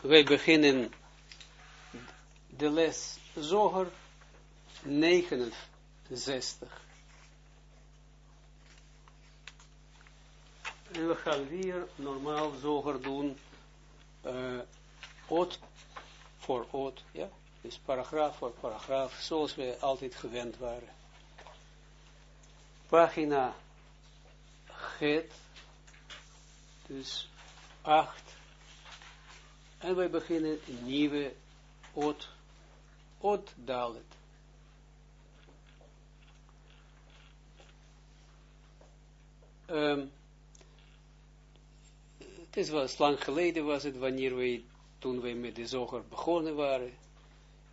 wij beginnen de les Zoger 69. En we gaan weer normaal Zoger doen, uh, oot voor oot, ja, dus paragraaf voor paragraaf, zoals we altijd gewend waren. Pagina Get, dus 8, en wij beginnen een nieuwe Ot, Ot Dalet. Um, het is wel lang geleden was het, wanneer wij, toen wij met de zoger begonnen waren.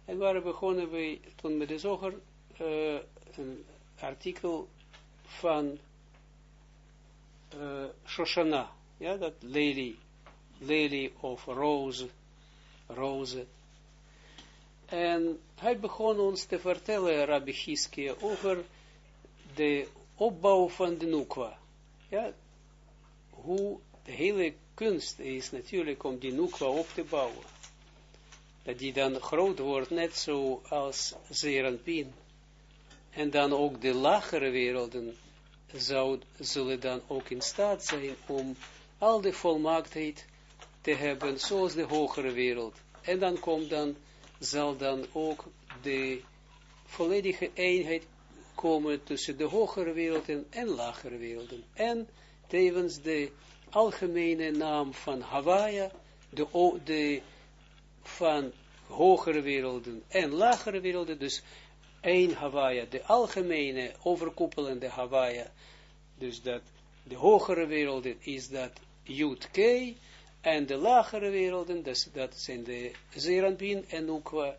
En waren begonnen wij, toen met de zoger, uh, een artikel van uh, Shoshana, ja, dat lady lily of roze, roze. En hij begon ons te vertellen, Rabbi Giske, over de opbouw van de Nukwa. Ja, hoe de hele kunst is natuurlijk om die Nukwa op te bouwen. Dat die dan groot wordt, net zo als Zeranpin. En dan ook de lagere werelden zou, zullen dan ook in staat zijn om al de volmaaktheid te hebben, zoals de hogere wereld. En dan komt dan, zal dan ook de volledige eenheid komen tussen de hogere werelden en lagere werelden. En tevens de algemene naam van Hawaii, de, de van hogere werelden en lagere werelden, dus één Hawaii, de algemene overkoepelende Hawaii, dus dat de hogere werelden is dat Yud en de lagere werelden, dus dat zijn de Zeranpin en Nukwa,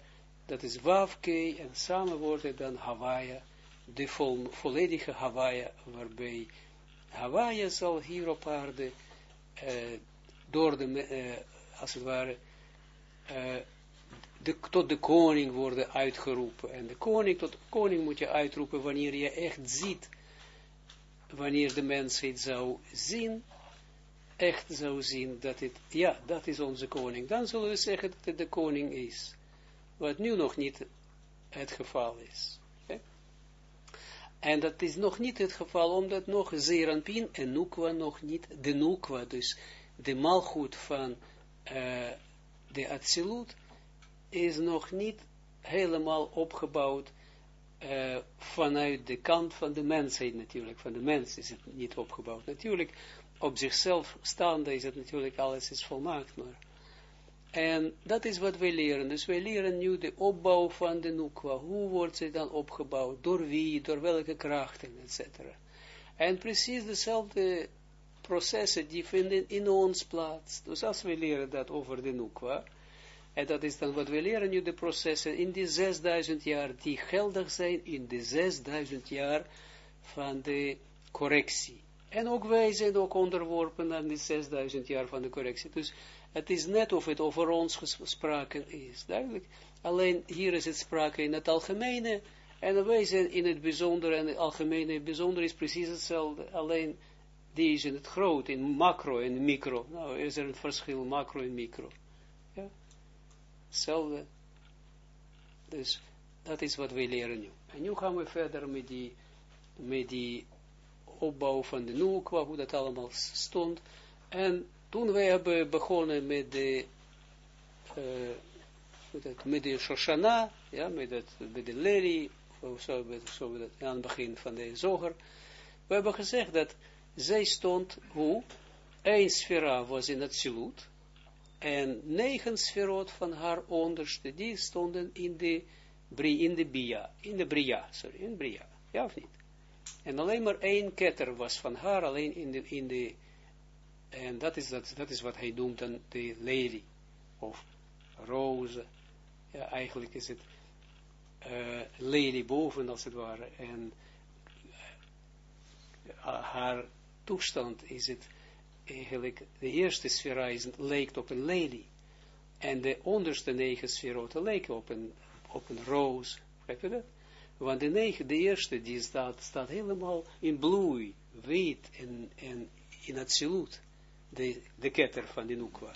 dat is Wavke, en samen worden dan Hawaii, de vol, volledige Hawaii, waarbij Hawaii zal hier op aarde, uh, door de, uh, als het ware, uh, de, tot de koning worden uitgeroepen. En de koning, tot koning moet je uitroepen wanneer je echt ziet, wanneer de mensheid zou zien, echt zou zien dat het, ja, dat is onze koning, dan zullen we zeggen dat het de koning is. Wat nu nog niet het geval is. En dat is nog niet het geval, omdat nog Zeranpin en Nukwa nog niet, de Nukwa, dus de malgoed van uh, de Atsilut, is nog niet helemaal opgebouwd uh, vanuit de kant van de mensheid natuurlijk. Van de mens is het niet opgebouwd. Natuurlijk, op zichzelf staande is het natuurlijk alles is volmaakt, maar. En dat is wat wij leren. Dus wij leren nu de opbouw van de Nukwa. Hoe wordt ze dan opgebouwd? Door wie? Door welke krachten? Etc. En precies dezelfde processen die vinden in ons plaats. Dus als we leren dat over de Nukwa, en dat is dan wat we leren nu, de processen in die 6000 jaar, die geldig zijn in de 6000 jaar van de correctie. En ook wij zijn ook onderworpen aan die 6000 jaar van de correctie. Dus het is net of het over ons gesproken is, duidelijk. Alleen hier is het sprake in het algemene, en wij zijn in het bijzondere, en het algemene, het is precies hetzelfde, alleen die is in het groot, in macro en micro. Nou, is er een verschil, macro en micro. Ja, hetzelfde. Dus dat is wat wij leren nu. En nu gaan we verder met die, met die opbouw van de Nukwa, hoe dat allemaal stond. En toen wij hebben begonnen met de, met, het, met de Shoshana, ja, met, het, met de Lely, of zo, met, het, aan het begin van de zoger, we hebben gezegd dat zij stond, hoe, één sfera was in het silut, en negen sferot van haar onderste, die stonden in de, in de Bia, in de Bria, sorry, in Bria, ja of niet? En alleen maar één ketter was van haar, alleen in de, in de en dat is, dat, dat is wat hij noemt dan de lady, of roze. Ja, eigenlijk is het uh, lady boven, als het ware, en uh, haar toestand is het eigenlijk, de eerste sfera is, lijkt op een lady, en de onderste negen sferoten lijken op een, op een roos, begrijp je dat? Want de, negen, de eerste, die staat, staat helemaal in bloei, wit en, en in silut, de, de ketter van de Nukwa.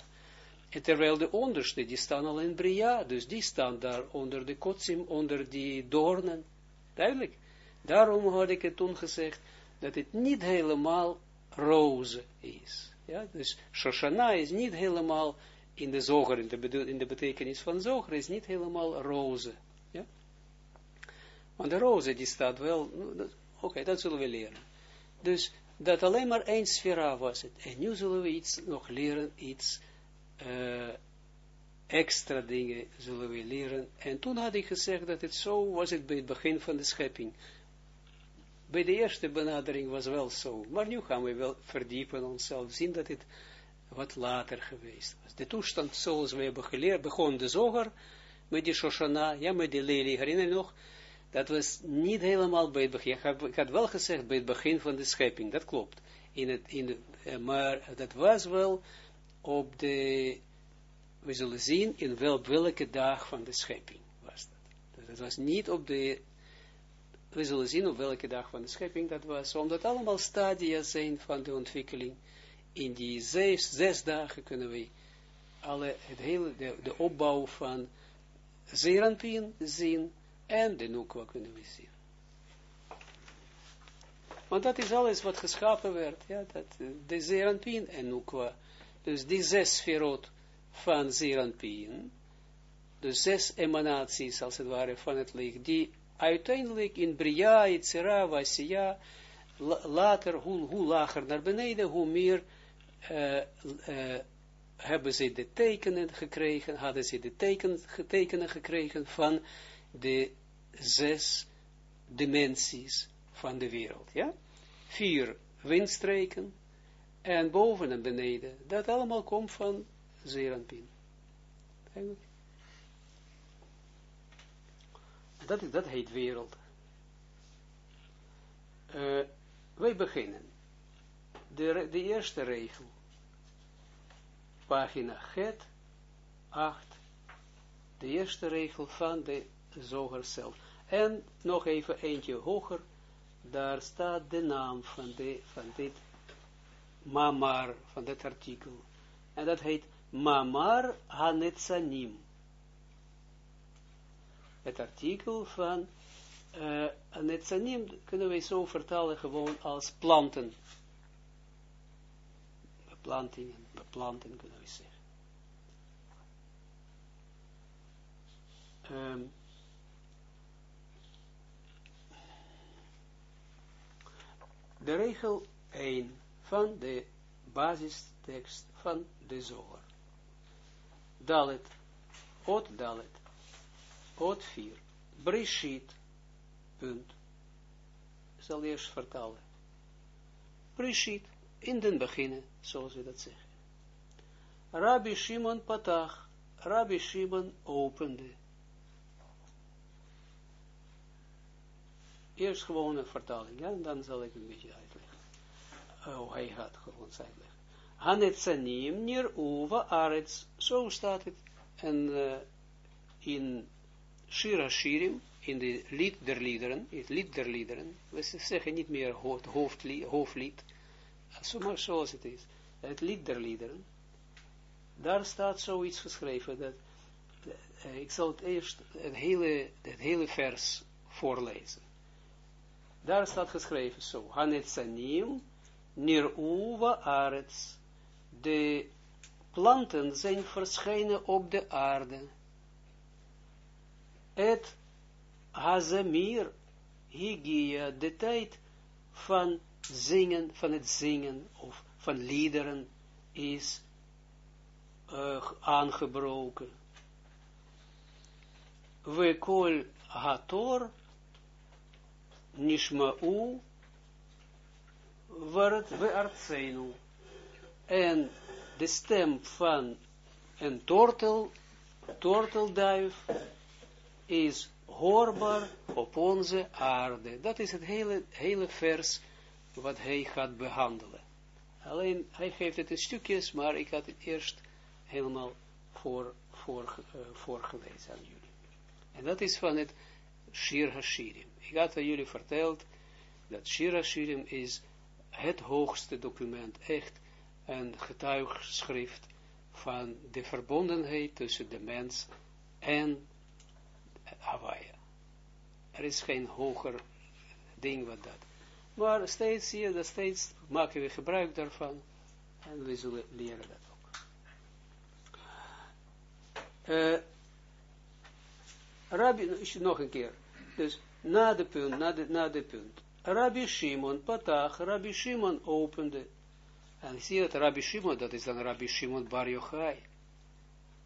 En terwijl de onderste, die staan al in Bria, dus die staan daar onder de kotsim, onder die doornen. Duidelijk. Daarom had ik het toen gezegd, dat het niet helemaal roze is. Ja, dus Shoshana is niet helemaal in de zoger, in de, in de betekenis van zoger, is niet helemaal roze. Ja? Want de roze die staat wel, oké, dat zullen we leren. Dus dat alleen maar één sfera was het. En nu zullen we iets nog leren, iets uh, extra dingen zullen we leren. En toen had ik gezegd dat het zo was het bij het begin van de schepping. Bij de eerste benadering was wel zo. Maar nu gaan we wel verdiepen onszelf, zien dat het wat later geweest was. De toestand zoals we hebben geleerd, begon de zoger met die Shoshana, ja, met die Lely, herinner je nog? Dat was niet helemaal bij het begin. Ik had, wel gezegd bij het begin van de schepping, dat klopt. In het, in eh, maar dat was wel op de, we zullen zien in wel, welke dag van de schepping was dat. Dus het was niet op de, we zullen zien op welke dag van de schepping dat was, omdat allemaal stadia zijn van de ontwikkeling. In die zes, zes dagen kunnen we alle, het hele, de, de opbouw van Zeranpien zien en de Nukwa kunnen we zien. Want dat is alles wat geschapen werd, ja, dat, de Zeranpien en Nukwa. Dus die zes sferot van Zeranpien, de zes emanaties, als het ware, van het licht, die uiteindelijk in Bria, Itzera, Vasiya, later, hoe, hoe lager naar beneden, hoe meer uh, hebben ze de tekenen gekregen, hadden ze de teken, tekenen gekregen van de zes dimensies van de wereld, ja? Vier windstreken, en boven en beneden, dat allemaal komt van Zeranpin. Dat, dat heet wereld. Uh, wij beginnen. De, de eerste regel. Pagina Get 8. De eerste regel van de zoger zelf. En nog even eentje hoger. Daar staat de naam van, de, van dit mamar van dat artikel. En dat heet mamar hanetzanim. Het artikel van uh, kunnen we zo vertalen gewoon als planten. Beplantingen, beplanten kunnen we zeggen. Um, de regel 1 van de basistekst van de zoger. Dalet, ot dalet, ot 4, Brishit, punt. Ik zal eerst vertalen. Brishit, in den beginnen, zoals we dat zeggen. Rabbi Shimon patach, Rabbi Shimon opende. Eerst gewoon een vertaling, ja, en dan zal ik een beetje uitleggen oh, hij gaat gewoon uitleggen. Hanetzanim nir uva arets, zo staat het, en uh, in Shira Shirim, in de lied der het lied der liederen, we zeggen niet meer hoofd, hoofdlied, maar zoals het is, het lied der liederen, daar staat zoiets geschreven, dat, uh, ik zal het eerst, het hele, het hele vers voorlezen. Daar staat geschreven zo, Hanetzanim Niruva arets. De planten zijn verschenen op de aarde. Het hazamir higia, de tijd van zingen, van het zingen, of van liederen, is uh, aangebroken. We kol hator nishma'u wordt we artsenu. En de stem van een tortel, tortelduif, is hoorbaar op onze aarde. Dat is het hele, hele vers wat hij gaat behandelen. Alleen, hij geeft het in stukjes, maar ik had het eerst helemaal voor, voor, uh, voorgelezen aan jullie. En dat is van het Shir Hashirim. Ik had aan jullie verteld dat Shir Hashirim is het hoogste document, echt een getuigschrift van de verbondenheid tussen de mens en Hawaii. Er is geen hoger ding wat dat. Maar steeds zie je dat steeds maken we gebruik daarvan en we zullen leren dat ook. Uh, Rabbi, nog een keer. Dus na de punt, na de, na de punt. Rabbi Shimon patach, Rabbi Shimon opende. En zie dat Rabbi Shimon, dat is dan Rabbi Shimon Bar Yochai.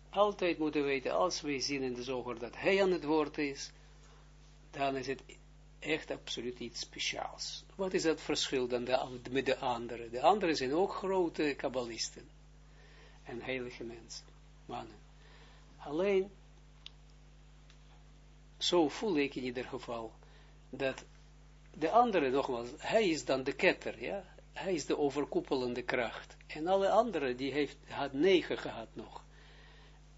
Altijd moeten weten, als we zien in de zoger dat hij aan het woord is, dan is het echt absoluut iets speciaals. Wat is dat verschil dan de, met de anderen? De anderen zijn ook grote kabbalisten. En heilige mensen, mannen. Alleen, zo voel ik in ieder geval, dat de andere, nogmaals, hij is dan de ketter, ja. Hij is de overkoepelende kracht. En alle anderen, die heeft, had negen gehad nog.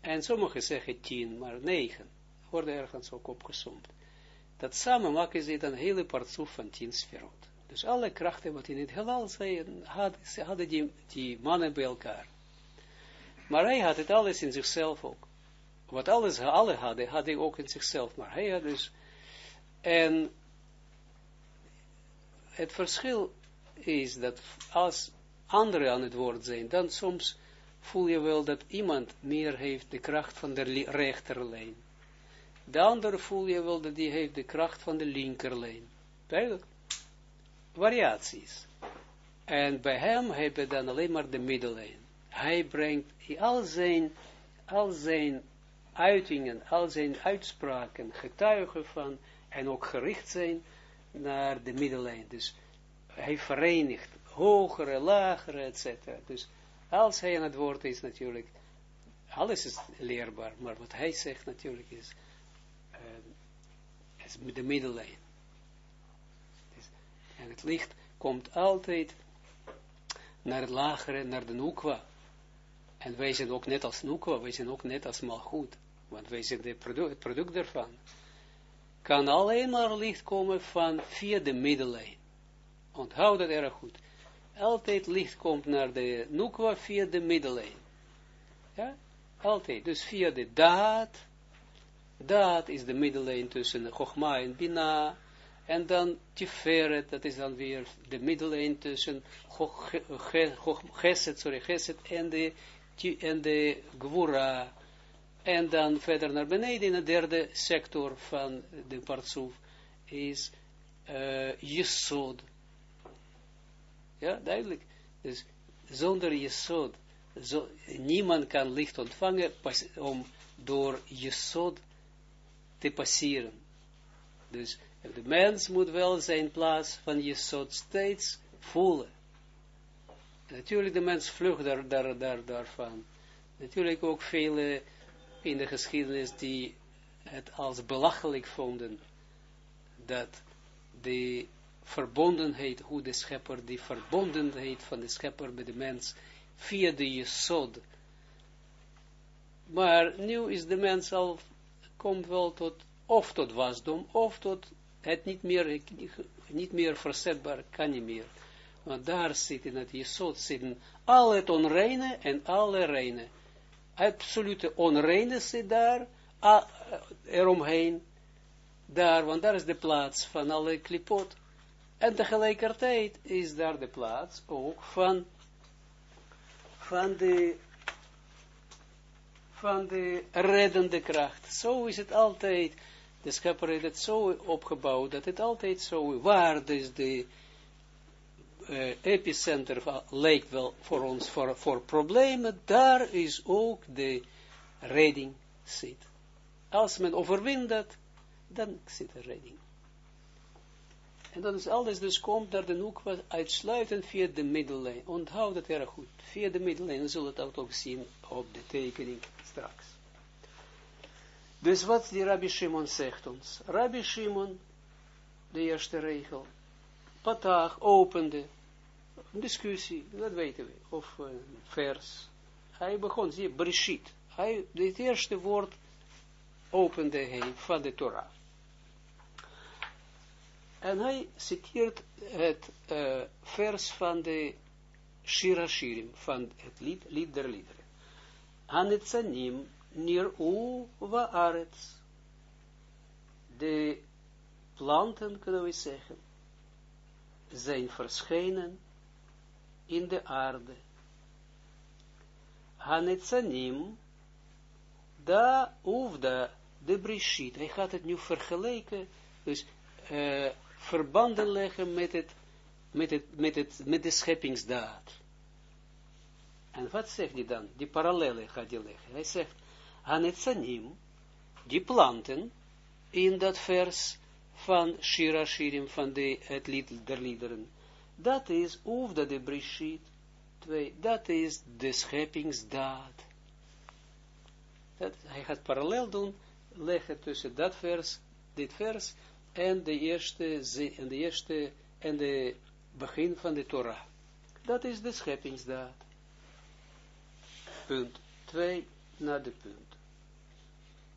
En sommigen zeggen tien, maar negen. Worden ergens ook opgezomd. Dat samen maken ze dan een hele partsoef van tien sferot. Dus alle krachten wat in het heelal zijn, hadden die, die mannen bij elkaar. Maar hij had het alles in zichzelf ook. Wat alles, alle hadden, had hij ook in zichzelf. Maar hij had dus, en het verschil is dat als anderen aan het woord zijn, dan soms voel je wel dat iemand meer heeft de kracht van de rechterlijn. De andere voel je wel dat die heeft de kracht van de linkerlijn. Duidelijk. Variaties. En bij hem heb je dan alleen maar de middellijn. Hij brengt al zijn, al zijn uitingen, al zijn uitspraken, getuigen van, en ook gericht zijn naar de middellijn. Dus hij verenigt hogere, lagere, etc. Dus als hij aan het woord is natuurlijk, alles is leerbaar, maar wat hij zegt natuurlijk is, uh, is de middellijn. Dus, en het licht komt altijd naar het lagere, naar de Nukwa. En wij zijn ook net als Nukwa, wij zijn ook net als Malchut, want wij zijn product, het product daarvan. Kan alleen maar licht komen van via de middellijn. Onthoud dat erg goed altijd licht komt naar de nukwa via de middellijn. Ja, altijd. Dus via de daad, daad is de middellijn tussen Chogma en Bina, en dan Tiferet, dat is dan weer de middellijn tussen Geset, sorry, Geset en de, en de Gwura, en dan verder naar beneden in de derde sector van de partsoef is uh, Yesod, ja, duidelijk. Dus zonder Jesod, zo, niemand kan licht ontvangen om door Jesod te passeren. Dus de mens moet wel zijn plaats van Jesod steeds voelen. Natuurlijk, de mens vlucht daar, daar, daar, daarvan. Natuurlijk ook vele in de geschiedenis die het als belachelijk vonden dat de verbondenheid, hoe de schepper, die verbondenheid van de schepper met de mens, via de jesod. Maar nu is de mens al, komt wel tot, of tot wasdom, of tot het niet meer, niet meer verzetbaar, kan niet meer. Want daar zit in het jesod, zitten al het onreine en alle reine. Absolute onreine daar, eromheen, daar, want daar is de plaats van alle klipot. En tegelijkertijd is daar de plaats ook van, van de, van de reddende kracht. Zo is het altijd, de schepper heeft het zo opgebouwd, dat het altijd zo, waar dus de uh, epicenter lijkt wel voor ons, voor, voor problemen, daar is ook de redding zit. Als men overwint dat, dan zit er redding. En dan is alles dus komt naar de Nukwa uitsluitend via de middellijn. Onthoud dat erg goed. Via de middellijn. We zullen het ook zien op de tekening straks. Dus wat die Rabbi Shimon zegt ons. Rabbi Shimon, de eerste regel. Patach opende. Een discussie, dat weten we. Of een vers. Hij begon, zie je, Brishit. Hij, het eerste woord opende hij van de Torah. En hij citeert het uh, vers van de Shira Shirim, van het lied, lied der liederen. Anetzanim nir-u va-arets. De planten, kunnen we zeggen, zijn verschenen in de aarde. Hanetzanim, da uvda de brishit. Hij gaat het nu vergelijken, dus uh, verbanden leggen met het, met het, met het, met de scheppingsdaad. En wat zegt hij dan? Die parallellen gaat hij leggen. Hij zegt, Hanetzanim, die planten, in dat vers van Shira Shirim, van de, het lied der liederen, dat is, of dat de Brishit, twee, dat is de scheppingsdaad. Dat, hij gaat parallel doen, leggen tussen dat vers, dit vers, en de eerste, en de eerste, en de begin van de Torah. Dat is de scheppingsdaad. Punt 2 naar de punt.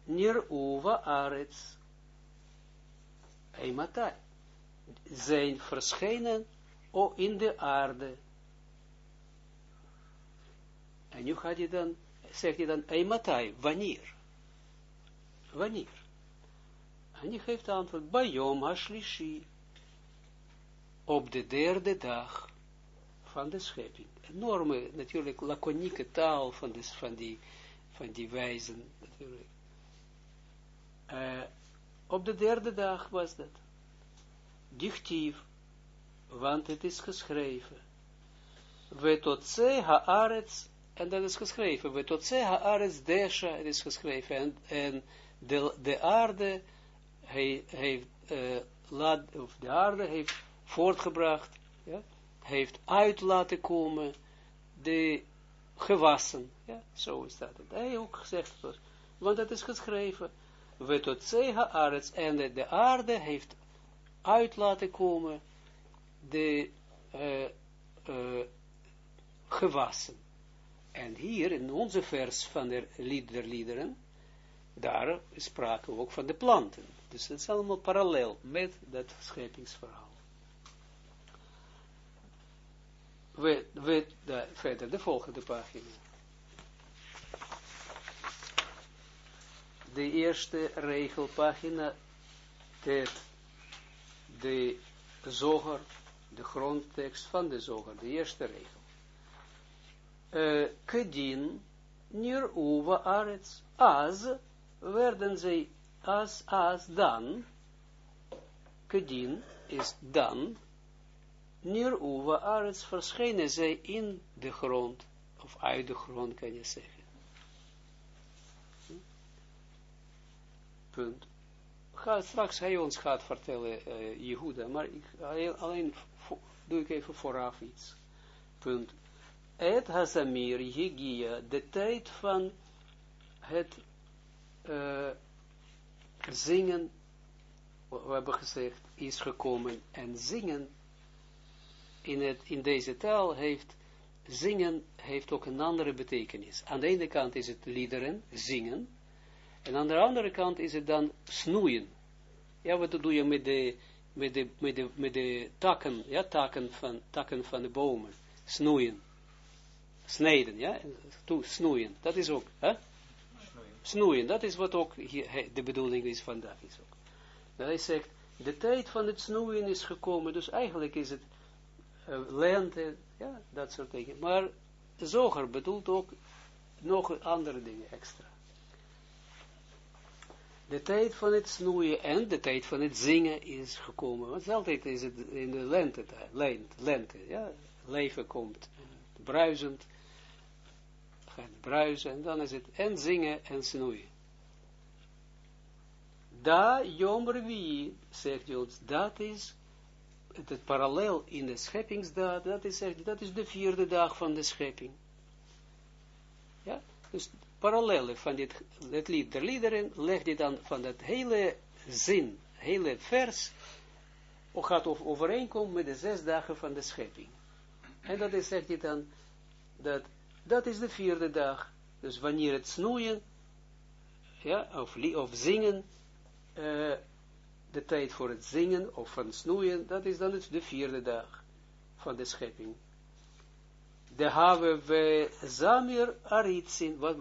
Nir uva arets. Eimatai. Zijn verschenen o in de aarde. En nu gaat je dan, zegt je dan, Eimatai, wanneer? Wanneer? En je geeft antwoord, Bayom Hashlishi. Op de derde dag van de schepping. Enorme, natuurlijk, laconieke taal van, des, van, die, van die wijzen, natuurlijk. Uh, op de derde dag was dat. Dichtief, want het is geschreven. We tot ze haaretz, en dat is geschreven. We tot ze haaretz desha, het is geschreven. En, de, de aarde heeft, uh, laat, of de aarde heeft voortgebracht, ja, heeft uit laten komen de gewassen. Ja, zo is dat. Hij ook gezegd, want het is geschreven, we tot zega arts, en de, aarde heeft uit laten komen de uh, uh, gewassen. En hier in onze vers van de lied der liederen, daar spraken we ook van de planten. Dus het is allemaal parallel met dat scheppingsverhaal. We, we, de, verder de volgende pagina. De eerste regelpagina, het, de zoger, de grondtekst van de zoger, de eerste regel. Uh, Kedin, nir uva arets, az, werden zij as, as, dan, kedin is dan, Nir uva arets verschijnen zij in de grond, of uit de grond kan je zeggen. Punt. Ga, straks hij ons gaat vertellen, uh, Jehuda, maar ik, alleen doe ik even vooraf iets. Punt. Et hazamir higia, de tijd van het uh, zingen, we hebben gezegd, is gekomen en zingen in, het, in deze taal heeft zingen heeft ook een andere betekenis. Aan de ene kant is het liederen, zingen, en aan de andere kant is het dan snoeien. Ja, wat doe je met de, met de, met de, met de takken, ja, takken van, takken van de bomen, snoeien, snijden, ja, toe, snoeien, dat is ook, hè? Snoeien, dat is wat ook hier, de bedoeling is vandaag. Is ook. Dat hij zegt, de tijd van het snoeien is gekomen, dus eigenlijk is het uh, lente, ja, dat soort dingen. Maar de zoger bedoelt ook nog andere dingen extra. De tijd van het snoeien en de tijd van het zingen is gekomen. Want altijd is het in de lente, lente, lente ja, leven komt, bruisend, gaat bruisen, en dan is het en zingen en snoeien. Da Revi, zegt Jood, dat is het parallel in de scheppingsdaad, dat is, dat is de vierde dag van de schepping. Ja, dus parallellen van dit, het lied der liederen, legt hij dan van dat hele zin, hele vers, gaat overeenkomen met de zes dagen van de schepping. En dat is, zegt hij dan, dat, dat is de vierde dag. Dus wanneer het snoeien, ja, of, of zingen, uh, de tijd voor het zingen of van snoeien, dat is dan de vierde dag van de schepping. De have we Zamir Aritsim, wat,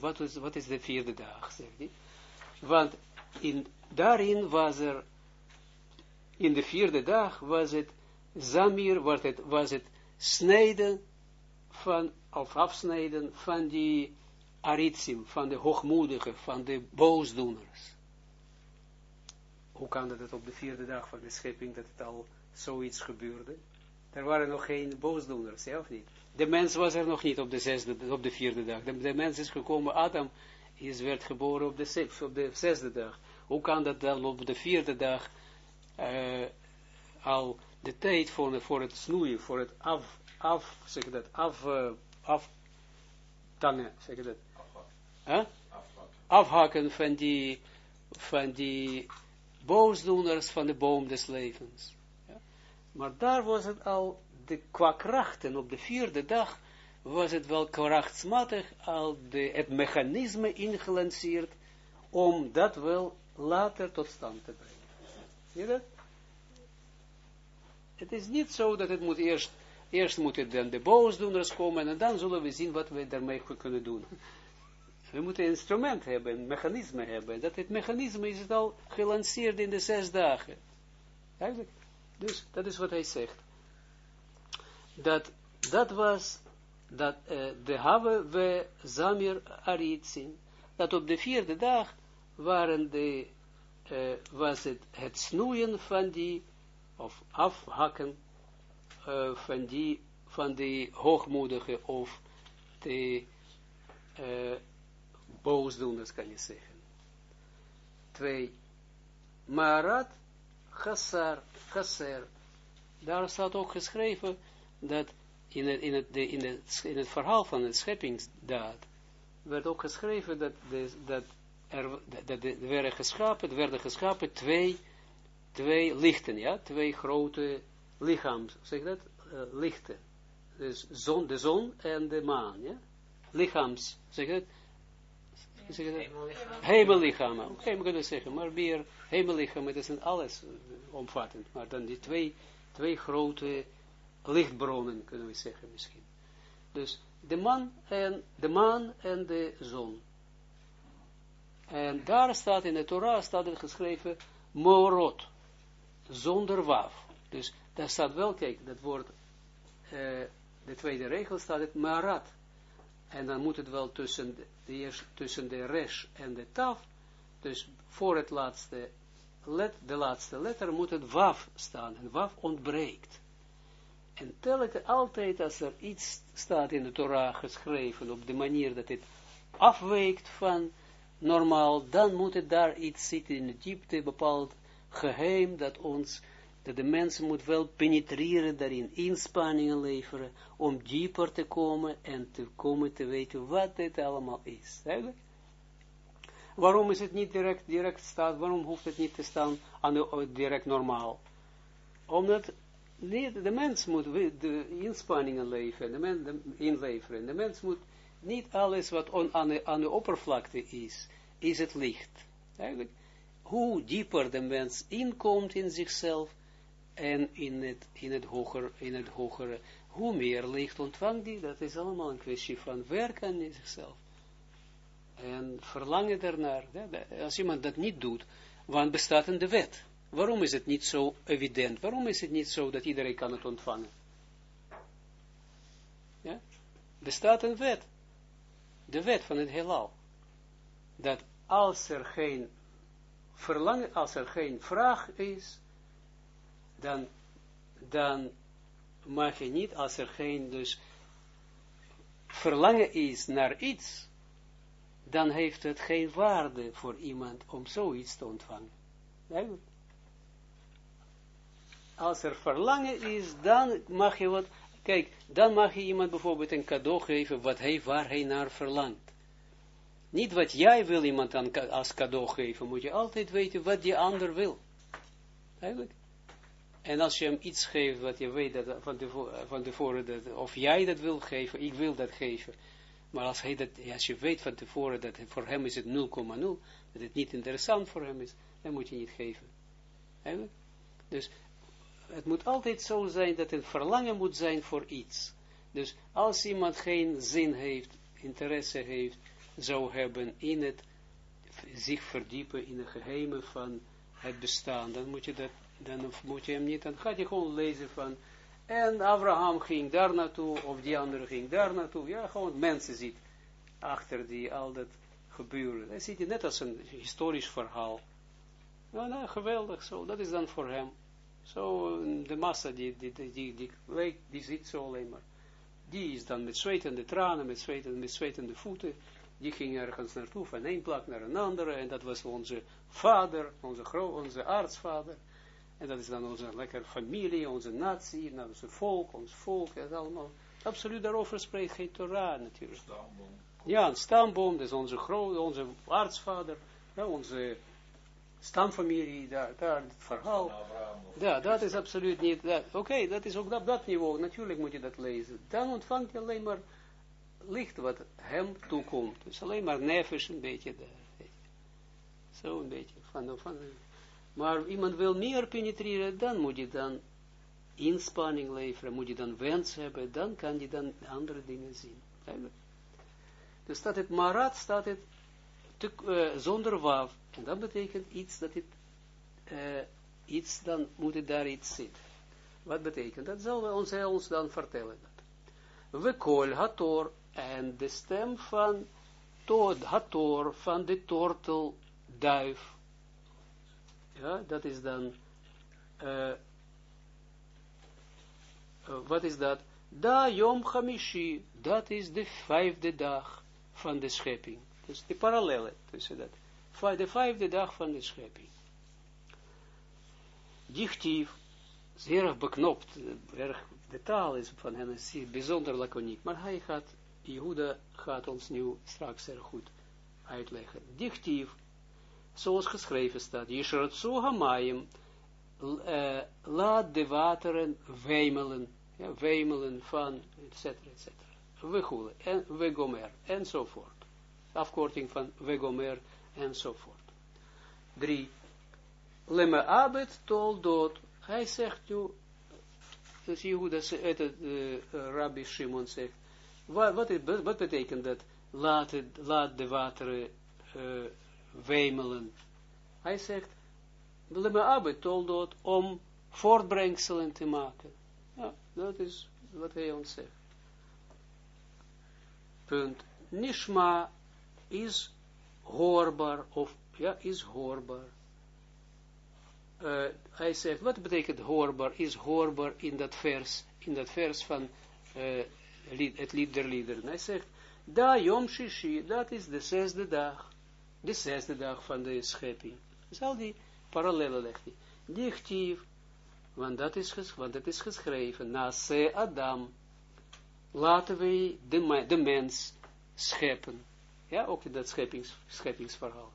wat, is, wat is de vierde dag, zegt hij. Want in, daarin was er, in de vierde dag was het Zamir, was het, was het snijden van, of afsnijden van die Aritsim, van de hoogmoedigen, van de boosdoeners. Hoe kan dat op de vierde dag van de schepping, dat het al zoiets gebeurde? Er waren nog geen boosdoeners, ja of niet? De mens was er nog niet op de, zesde, op de vierde dag. De, mens is gekomen, Adam is, werd geboren op de, op de zesde dag. Hoe kan dat dan op de vierde dag uh, al de tijd voor, voor het snoeien, voor het af, af zeg dat, af, uh, af tangen, zeg dat, afhakken van die, van die boosdoeners van de boom des levens. Maar daar was het al, de, qua krachten, op de vierde dag, was het wel krachtsmatig al de, het mechanisme ingelanceerd, om dat wel later tot stand te brengen. Zie je dat? Het is niet zo dat het moet eerst, eerst moeten dan de boosdoeners komen, en dan zullen we zien wat we daarmee kunnen doen. We moeten een instrument hebben, een mechanisme hebben. Dat het mechanisme is het al gelanceerd in de zes dagen. Eigenlijk. Dus dat is wat hij zegt. Dat, dat was, dat uh, de have we Zamir Aritzin, dat op de vierde dag waren de, uh, was het, het snoeien van die, of afhakken uh, van die, van die hoogmoedige of de uh, boosdoeners, kan je zeggen. Twee, Marat Chassar, Chasser. Daar staat ook geschreven dat in het, in het, in het, in het verhaal van het scheppingsdaad werd ook geschreven dat, de, dat er, dat er werden geschapen, er werden geschapen twee, twee lichten, ja, twee grote lichaams, zeg dat, uh, lichten. Dus zon, de zon en de maan, ja, lichaams, zeg dat, Hemellichamen. Oké, okay, we kunnen zeggen, maar meer hemellichamen, dat zijn alles uh, omvattend. Maar dan die twee, twee grote lichtbronnen, kunnen we zeggen misschien. Dus de man en de maan en de zon. En daar staat in de Torah, staat er geschreven, morot, zonder waf. Dus daar staat wel, kijk, dat woord, uh, de tweede regel staat het marat. En dan moet het wel tussen de, tussen de resh en de taf, dus voor het laatste, let, de laatste letter moet het waf staan. En waf ontbreekt. En telkens altijd als er iets staat in de Torah geschreven op de manier dat het afweekt van normaal, dan moet het daar iets zitten in de diepte, bepaald geheim dat ons dat de mensen moet wel penetreren, daarin inspanningen leveren, om dieper te komen en te komen te weten wat dit allemaal is. Waarom is het niet direct, direct staat, waarom hoeft het niet te staan aan de, direct normaal? Omdat de mens moet de inspanningen leveren, de mens, inleveren. De mens moet niet alles wat on, aan, de, oppervlakte is, is het licht. Eigenlijk, hoe dieper de mens inkomt in zichzelf, en in het, in het hogere, in het hogere, hoe meer licht ontvangt die, dat is allemaal een kwestie van werken in zichzelf. En verlangen ernaar. Als iemand dat niet doet, want bestaat in de wet. Waarom is het niet zo evident? Waarom is het niet zo dat iedereen kan het ontvangen? Ja? Bestaat een wet. De wet van het heelal. Dat als er geen verlangen, als er geen vraag is, dan, dan mag je niet, als er geen dus verlangen is naar iets, dan heeft het geen waarde voor iemand om zoiets te ontvangen. Als er verlangen is, dan mag je wat, kijk, dan mag je iemand bijvoorbeeld een cadeau geven wat hij, waar hij naar verlangt. Niet wat jij wil iemand aan, als cadeau geven, moet je altijd weten wat die ander wil. Eigenlijk. En als je hem iets geeft wat je weet dat van, tevoren, van tevoren, of jij dat wil geven, ik wil dat geven. Maar als, hij dat, als je weet van tevoren dat voor hem is het 0,0, dat het niet interessant voor hem is, dan moet je niet geven. Dus het moet altijd zo zijn dat het verlangen moet zijn voor iets. Dus als iemand geen zin heeft, interesse heeft, zou hebben in het zich verdiepen in de geheimen van het bestaan, dan moet je dat, dan moet je hem niet, dan gaat je gewoon lezen van, en Abraham ging daar naartoe, of die andere ging daar naartoe, ja, gewoon mensen ziet achter die al dat gebeuren. Dat ziet je net als een historisch verhaal. Nou, nou, geweldig, zo, dat is dan voor hem. Zo, de massa, die, die, die, die, die, die ziet zo alleen maar. Die is dan met zwetende tranen, met zwetende, met zwetende voeten, die ging ergens naartoe, van een plek naar een andere, en dat was onze vader, onze, onze artsvader, en dat is dan onze lekker familie, onze natie, nou, onze volk, ons volk, en allemaal. Absoluut daarover spreekt geen Torah natuurlijk. Stamboom. Ja, een stamboom, dat is onze onze artsvader, ja, onze stamfamilie, daar, daar het verhaal. Ja, dat is absoluut niet, oké, dat is ook op dat niveau, natuurlijk moet je dat lezen. Dan ontvangt je alleen maar licht wat hem toekomt. Dus alleen maar nefes een beetje daar. Zo een beetje. Van, van, maar iemand wil meer penetreren, dan moet je dan inspanning leveren, moet je dan wens hebben, dan kan je dan andere dingen zien. Dus staat het marat, staat het te, uh, zonder waf. En dat betekent iets dat het, uh, iets, dan moet het daar iets zitten. Wat betekent? Dat zal ons, ons dan vertellen. We kol hator en de stem van Tood, Hator, van de tortelduif. Ja, dat is dan, uh, wat is dat? Da Yom Hamishi, dat is de vijfde dag van de schepping. Dus de parallellen tussen dat. De vijfde dag van de schepping. Dichtief, zeer beknopt, erg, de taal van hen is bijzonder laconiek, maar hij gaat Jehuda gaat ons nu straks er goed uitleggen. Dichtief, zoals geschreven staat, Yisharatsu hamayim, uh, laat de wateren wemelen, ja, wemelen van, etc. etc. Wegule, en wegomer, enzovoort. Afkorting van wegomer, enzovoort. Drie. Leme abet tol dood. Hij zegt nu, dus Jehuda, het, uh, Rabbi Shimon zegt, wat, wat, betekent dat? Laat, de wateren uh, wemelen. Hij zegt, Lema Abbe toldot om voortbrengselen te maken. Ja, dat is wat hij ons. Punt. Nishma is hoorbaar, of ja, is hoorbaar. Uh, hij zegt, wat betekent hoorbaar? Is hoorbaar in dat vers, in dat vers van uh, het lied der liederen. Hij zegt, da Yom Shishi, dat is de zesde dag. De zesde dag van de schepping. Dus al die parallellen legt hij. Dichtief, want dat is, want dat is geschreven, na se Adam, laten wij de, de mens scheppen. Ja, ook in dat scheppings, scheppingsverhaal.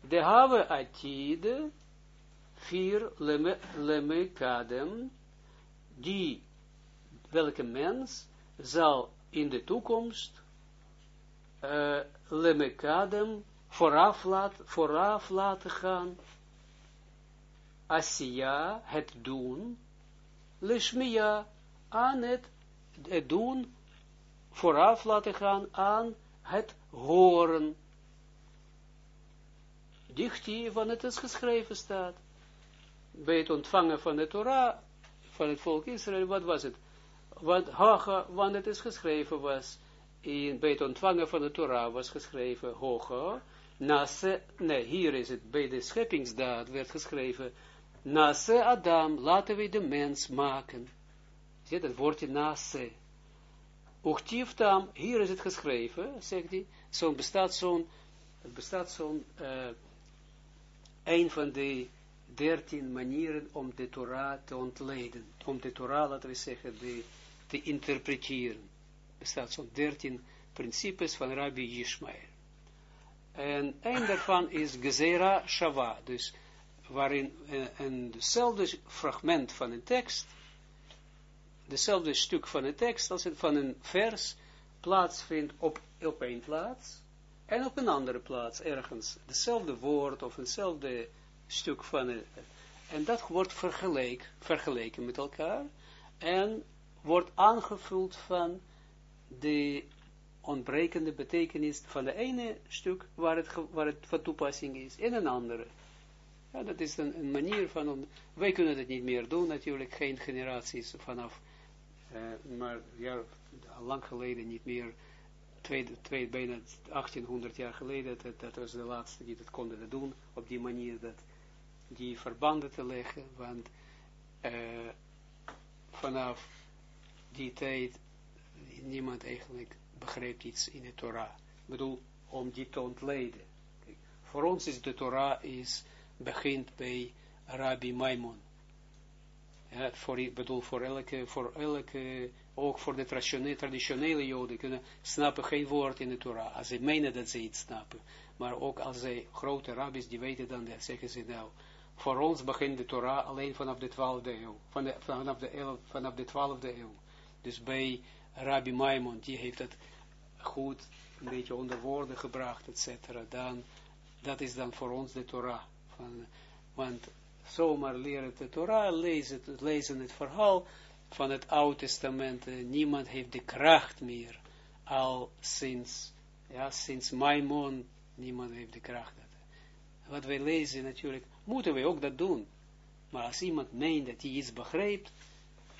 De have atide, vier leme, leme kadem, die, welke mens, zal in de toekomst uh, lemekadem vooraf, laat, vooraf laten gaan Asiya, het doen, Lishmiya, aan het doen, vooraf laten gaan aan het horen. Dichtie van het is geschreven staat. Bij het ontvangen van de Torah, van het volk Israël, wat was het? wat hoger, want het is geschreven was, in, bij het ontvangen van de Torah was geschreven hoger, nase, nee, hier is het, bij de scheppingsdaad werd geschreven, nase Adam, laten we de mens maken. Zie dat woordje nase. Uchtiftam, hier is het geschreven, zegt hij, zo'n bestaat zo'n, het bestaat zo'n, uh, een van de dertien manieren om de Torah te ontleden. Om de Torah, laten we zeggen, te interpreteren. Er staat zo'n dertien principes van Rabbi Yishmael. En een daarvan is Gezera Shava, dus waarin uh, een dezelfde fragment van een tekst, dezelfde stuk van een tekst, als het van een vers plaatsvindt op, één plaats, en op een andere plaats ergens, dezelfde woord of hetzelfde stuk van een, en dat wordt vergeleken, vergeleken met elkaar, en wordt aangevuld van de ontbrekende betekenis van de ene stuk waar het, waar het van toepassing is, in een andere. Ja, dat is een, een manier van, wij kunnen het niet meer doen, natuurlijk, geen generaties vanaf, uh, maar lang geleden niet meer, twee, bijna 1800 jaar geleden, dat, dat was de laatste die dat konden doen, op die manier, dat, die verbanden te leggen, want uh, vanaf die tijd niemand eigenlijk begrijpt iets in de Torah. Ik bedoel, om die te ontleden. Kijk, voor ons is de Torah is, begint bij Rabbi Maimon. Voor, ik bedoel, voor elke, voor elke, ook voor de traditionele, joden kunnen snappen geen woord in de Torah. Als ze menen dat ze iets snappen. Maar ook als zij grote rabbis, die weten dan, dat zeggen ze nou, voor ons begint de Torah alleen vanaf de 12e eeuw. Vanaf, de, vanaf de 12e eeuw. Dus bij Rabbi Maimon, die heeft het goed een beetje onder woorden gebracht, et cetera. Dan, dat is dan voor ons de Torah. Van, want zomaar leren de Torah, lezen, lezen het verhaal van het Oude Testament. Niemand heeft de kracht meer. Al sinds, ja, sinds Maimon, niemand heeft de kracht. Wat wij lezen natuurlijk, moeten we ook dat doen. Maar als iemand meent dat hij iets begrijpt,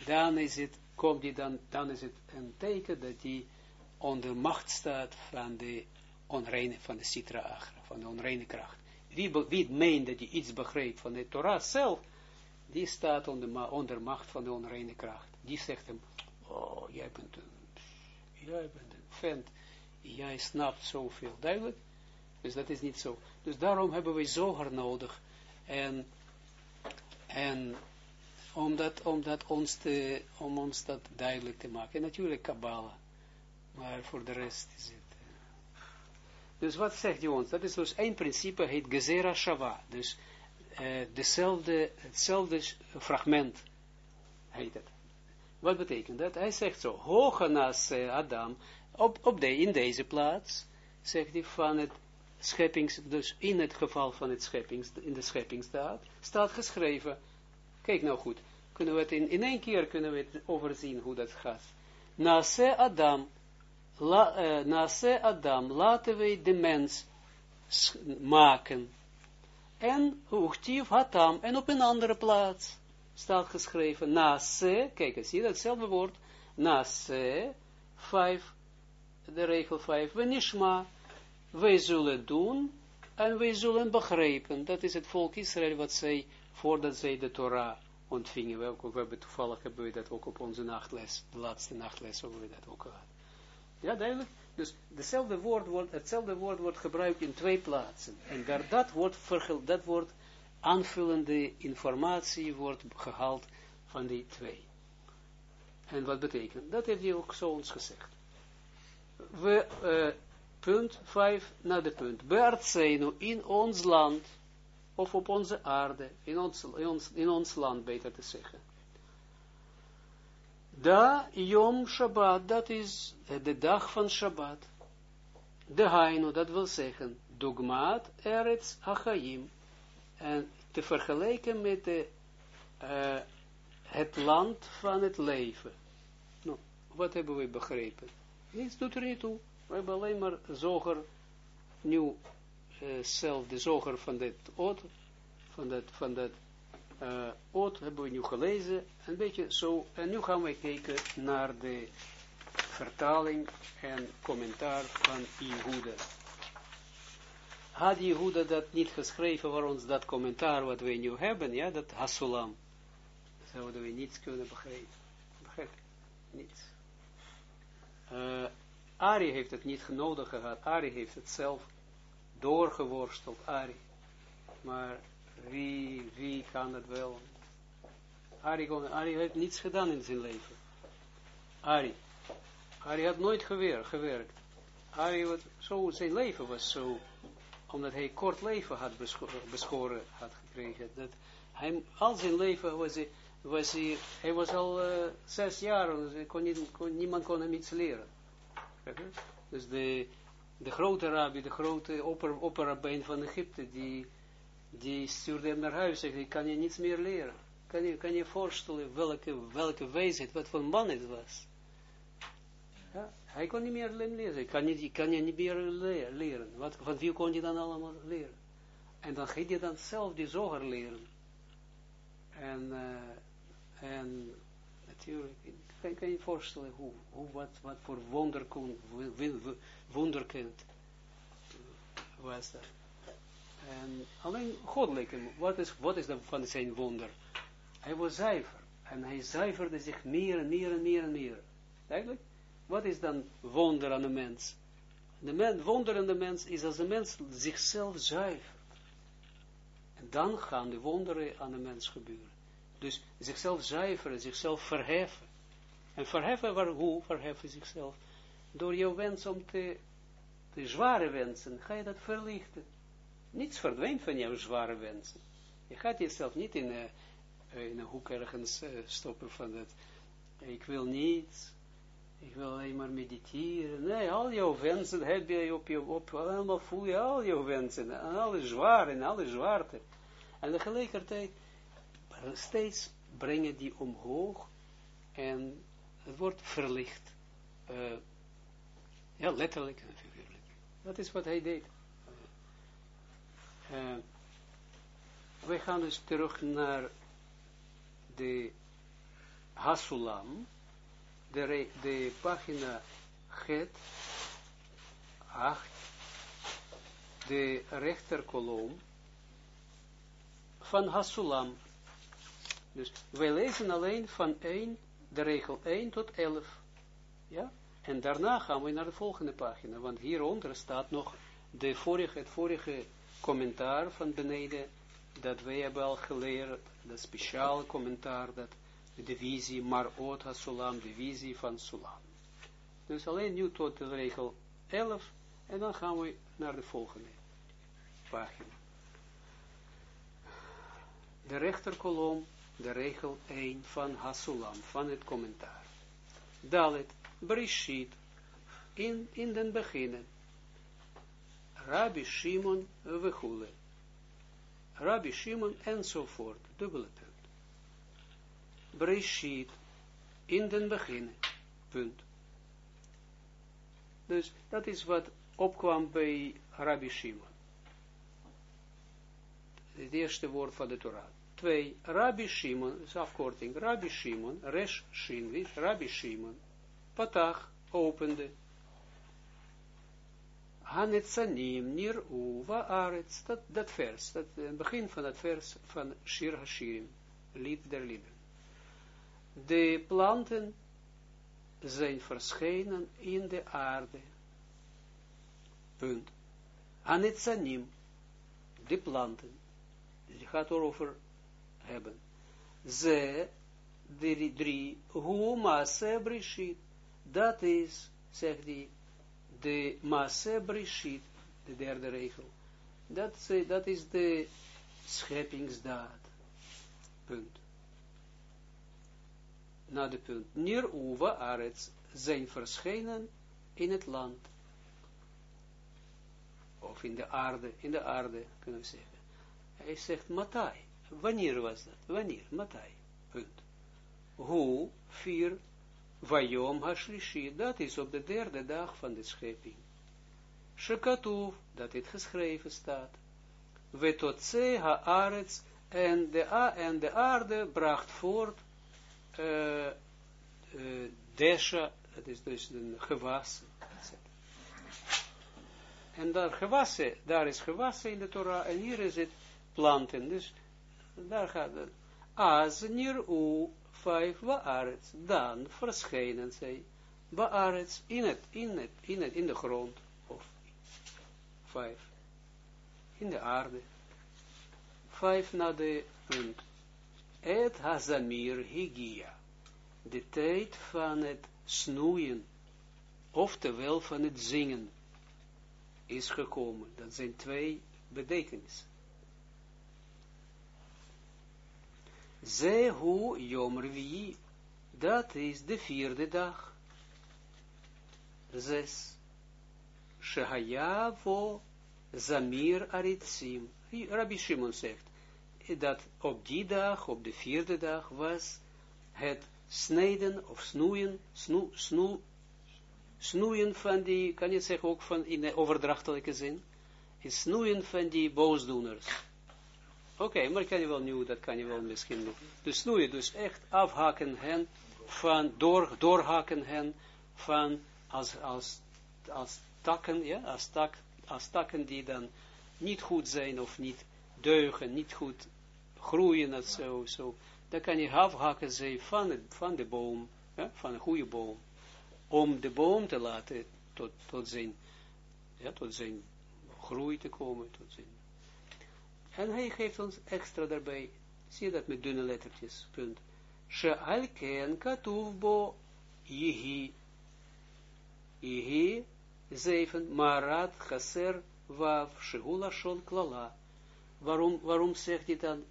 dan is het, komt die dan, dan is het een teken dat hij onder macht staat van de onreine, van de citra van de onreine kracht. Wie, wie meent dat hij iets begrijpt van de Torah zelf, die staat onder, onder macht van de onreine kracht. Die zegt hem, oh, jij bent een, jij bent een vent, jij snapt zoveel. Duidelijk? Dus dat is niet zo. Dus daarom hebben we zoger nodig. En, en om, dat, om, dat ons te, om ons dat duidelijk te maken. En natuurlijk Kabbalah. Maar voor de rest is het... Dus wat zegt hij ons? Dat is dus één principe, heet Gezera Shava. Dus uh, dezelfde, hetzelfde fragment heet het. Wat betekent dat? Hij zegt zo, hogenas Adam, op, op de, in deze plaats, zegt hij van het scheppings, dus in het geval van het scheppings, in de scheppingsdaad, staat geschreven, kijk nou goed, kunnen we het in, in één keer kunnen we het overzien hoe dat gaat. Nase Adam, la, uh, Nase Adam, laten wij de mens maken. En Uchtiv Hatam, en op een andere plaats staat geschreven, Nase, kijk eens, zie hetzelfde woord, Nase, vijf, de regel vijf, Venishma, wij zullen doen en wij zullen begrijpen. Dat is het volk Israël wat zij, voordat zij de Torah ontvingen. We, we hebben toevallig hebben we dat ook op onze nachtles, de laatste nachtles hebben we dat ook gehad. Ja, duidelijk. Dus hetzelfde woord wordt, hetzelfde woord wordt gebruikt in twee plaatsen. En daar, dat wordt, dat wordt aanvullende informatie wordt gehaald van die twee. En wat betekent? Dat heeft hij ook zo ons gezegd. We, uh, punt 5 naar de punt. Beartseinu in ons land, of op onze aarde, in ons, in ons, in ons land beter te zeggen. Da Yom Shabbat, dat is de dag van Shabbat. De Hainu, dat wil zeggen, dogmaat Eretz Achayim. En te vergelijken met de, uh, het land van het leven. Nou, wat hebben we begrepen? Niets doet er niet toe. We hebben alleen maar zoger, nu uh, zelf de zoger van dit oot, van dat, van dat uh, oot hebben we nu gelezen, een beetje zo, en nu gaan we kijken naar de vertaling en commentaar van Jehuda. Had Jehuda dat niet geschreven voor ons, dat commentaar wat we nu hebben, ja, dat Hasulam, zouden we niets kunnen begrijpen. Begrijp Niets. Uh, Ari heeft het niet nodig gehad. Ari heeft het zelf doorgeworsteld. Ari. Maar wie, wie kan het wel? Ari, kon, Ari heeft niets gedaan in zijn leven. Ari. Ari had nooit gewer, gewerkt. Ari, wat, zo, zijn leven was zo, omdat hij kort leven had beschoren, had gekregen. Dat hij, al zijn leven was hij, was hij, hij was al uh, zes jaar, dus kon kon, niemand kon hem iets leren. Dus de, de grote rabbi, de grote opper, van Egypte, die, die stuurde hem naar huis, zegt, ik kan je niets meer leren. Kan je, kan je voorstellen welke, welke wijsheid, wat voor man het was? Ja, hij kon niet meer lezen. Kan je, kan je niet meer leren. Wat, van wie kon je dan allemaal leren? En dan ging je dan zelf die zoger leren. En, uh, en natuurlijk, kan, kan je je voorstellen hoe, hoe wat, wat voor wonderkind, wonderkind was dat. En alleen goddelijke, wat is, wat is dan van zijn wonder? Hij was zuiver. En hij zuiverde zich meer en meer en meer en meer. Eigenlijk, wat is dan wonder aan de mens? De mens, wonder aan de mens is als de mens zichzelf zuivert. En dan gaan de wonderen aan de mens gebeuren. Dus zichzelf zuiveren, zichzelf verheffen. En verheffen, waar, hoe verheffen zichzelf? Door jouw wens om te, de zware wensen, ga je dat verlichten. Niets verdwijnt van jouw zware wensen. Je gaat jezelf niet in, in een hoek ergens uh, stoppen van dat, ik wil niets, ik wil alleen maar mediteren. Nee, al jouw wensen heb je op je, op, allemaal voel je al jouw wensen, en alle zwaar, en alle zwaarte. En tegelijkertijd steeds brengen die omhoog en het wordt verlicht. Uh, ja, letterlijk en figuurlijk. Dat is wat hij deed. Uh, wij gaan dus terug naar de Hasulam, de, de pagina Het 8, de rechterkolom van Hasulam. Dus wij lezen alleen van 1, de regel 1 tot 11. Ja? En daarna gaan we naar de volgende pagina, want hieronder staat nog de vorige, het vorige commentaar van beneden, dat wij hebben al geleerd, dat speciale commentaar, dat de visie Marot HaSulam, de visie van Sulam. Dus alleen nu tot de regel 11, en dan gaan we naar de volgende pagina. De rechterkolom, de regel 1 van Hasulam, van het commentaar. Dalet, Brishit, in, in den beginnen. Rabbi Shimon Vechule. Rabbi Shimon enzovoort, dubbele punt. Breshit, in den beginnen, punt. Dus dat is wat opkwam bij Rabbi Shimon. Het eerste woord van de Torah. Twee, Rabbi Shimon, is afkorting, Rabbi Shimon, Resh Shin, Rabbi Shimon, Patach, opende, Hanetzanim, Nir Uva Arets, dat, dat vers, dat het begin van het vers van Shir Hashirim, lied der lieden. De planten zijn verschenen in de aarde. Punt. Hanetzanim, de planten, die gaat erover hebben. Ze, de drie, hu maase brishit, dat is, zegt hij, de maase brishit, de derde regel. Dat, dat is de scheppingsdaad. Punt. Na de punt. Nir uva arets zijn verschenen in het land. Of in de aarde, in de aarde kunnen we zeggen. Hij zegt Matai. Wanneer was dat? Wanneer? Matai. Punt. Hoe? Vier Vayom Hashlishi, dat is op de derde dag van de schepping. Shekatuv, dat het geschreven staat. Vetotse haaretz, en de, en de aarde bracht voort uh, uh, desha, dat is dus een gewas. En daar gewassen, daar is gewassen in de Torah, en hier is het planten, dus daar gaat het. As nir u vijf waarets, dan verschijnen zij waarets in het, in het, in het, in de grond, of vijf, in de aarde, vijf naar de punt, et hazamir higia, de tijd van het snoeien, oftewel van het zingen, is gekomen. Dat zijn twee betekenissen. Zehu Yom Rvi, dat is de vierde dag. Zes. Shehayavo Zamir Aritzim. Rabbi Shimon zegt, dat op die dag, op de vierde dag, was het snijden of snoeien, snoe, snoe, snoeien van die, kan je zeggen ook van in de overdrachtelijke zin, het snoeien van die boosdoeners. Oké, maar kan je wel nu, dat kan je wel misschien doen. Dus snoeien, dus echt afhaken hen van, door, doorhaken hen van, als, als, als takken, ja, als, tak, als takken die dan niet goed zijn of niet deugen, niet goed groeien, of zo, zo. Dan kan je afhaken ze van, van de boom, ja, van een goede boom, om de boom te laten tot, tot zijn, ja, tot zijn groei te komen, tot zijn. En hij geeft ons extra daarbij, zie je dat met dunne lettertjes, punt. Ken katuv bo zeven, marat, chaser, wav, shehula shon klala. Waarom, waarom zegt hij dan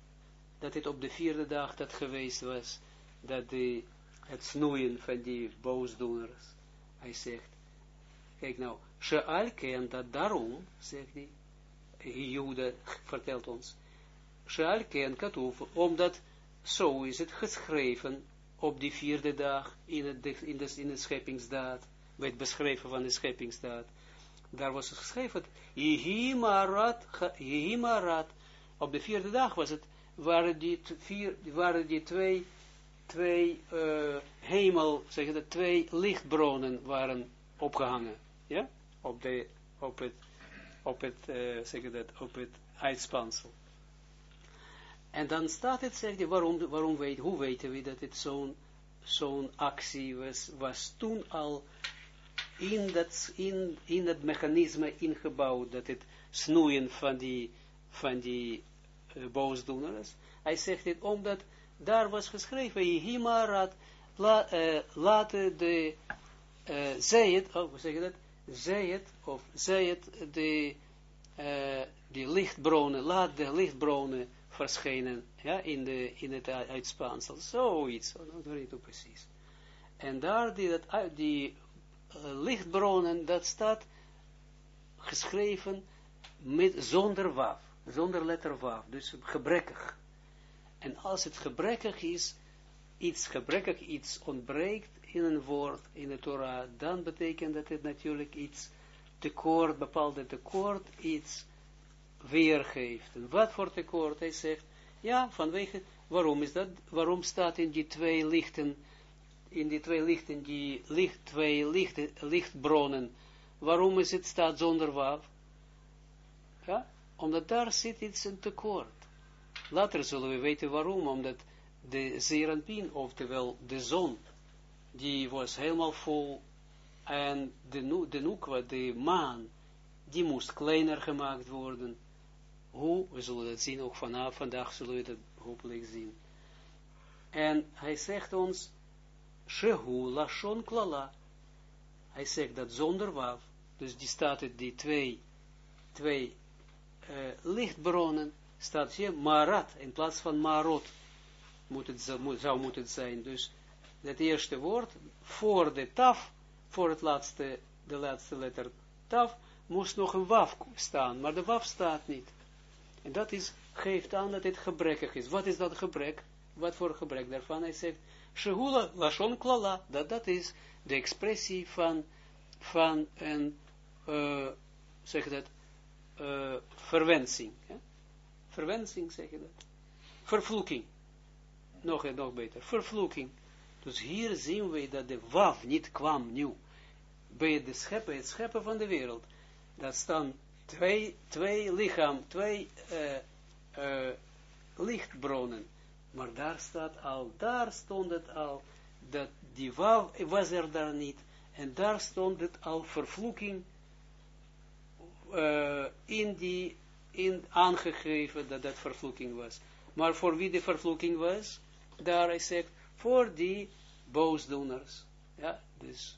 dat het op de vierde dag dat geweest was, dat de, het snoeien van die boosdoeners, hij zegt, kijk nou, She'al ken dat daarom, zegt hij, Jude vertelt ons, She'al ken katoef, omdat zo is het geschreven op die vierde dag in in de, in scheppingsdaad, bij het beschrijven van de scheppingsdaad. Daar was het geschreven, Yehimarat, op de vierde dag was het, waren die, vier, waren die twee, twee uh, hemel, zeg dat, twee lichtbronnen waren opgehangen, ja, op, de, op het, op het, uh, zeg dat, op het uitspansel. En dan staat het, zegt hij, waarom, waarom weet, hoe weten we dat het zo'n zo'n actie was, was toen al in dat, in, in het mechanisme ingebouwd, dat het snoeien van die, van die uh, boosdoeners. Hij zegt dit omdat daar was geschreven, Himarat, la, uh, laten de, uh, zij het, oh, hoe zeg je dat, zij het, of zij het, de, uh, die lichtbronnen, laat de lichtbronnen verschijnen, ja, in, de, in het uitspansel, zoiets, dat weet ik precies. En daar die, dat, die uh, lichtbronnen, dat staat geschreven met, zonder waf, zonder letter waf, dus gebrekkig. En als het gebrekkig is, iets gebrekkig, iets ontbreekt in een woord, in de Torah, dan betekent dat het natuurlijk iets tekort, bepaalde tekort, iets weergeeft. En wat voor tekort? Hij zegt, ja, vanwege, waarom is dat, waarom staat in die twee lichten, in die twee lichten, die licht, twee licht, lichtbronnen, waarom is het staat zonder waf? Ja, omdat daar zit iets een tekort. Later zullen we weten waarom, omdat de Zeranpin, oftewel de zon, die was helemaal vol, en de, de Nukwa, de maan, die moest kleiner gemaakt worden. Hoe? We zullen dat zien, ook vanaf vandaag zullen we dat hopelijk zien. En hij zegt ons, Shehu Lashon Klala. Hij zegt dat zonder waf, dus die staat het, die twee, twee uh, lichtbronnen, staat hier marat, in plaats van marot, moet het, zou moeten zijn. Dus het eerste woord, voor de taf, voor het laatste, de laatste letter taf, moest nog een waf staan, maar de waf staat niet. En dat is, geeft aan dat het gebrekkig is. Wat is dat gebrek? Wat voor gebrek daarvan? Hij zegt, Shehula lashon klala, dat dat is de expressie van, van een, uh, zeg dat, uh, verwensing. Ja? Verwensing, zeg je dat? Vervloeking. Nog nog beter. Vervloeking. Dus hier zien we dat de waf niet kwam nieuw. Bij de scheppen, het scheppen van de wereld. Dat staan twee, twee lichaam, twee uh, uh, lichtbronnen. Maar daar staat al, daar stond het al, dat die waf was er daar niet. En daar stond het al vervloeking uh, in die in aangegeven dat dat vervloeking was. Maar voor wie de vervloeking was, daar is het voor die boosdoeners. Ja, dus,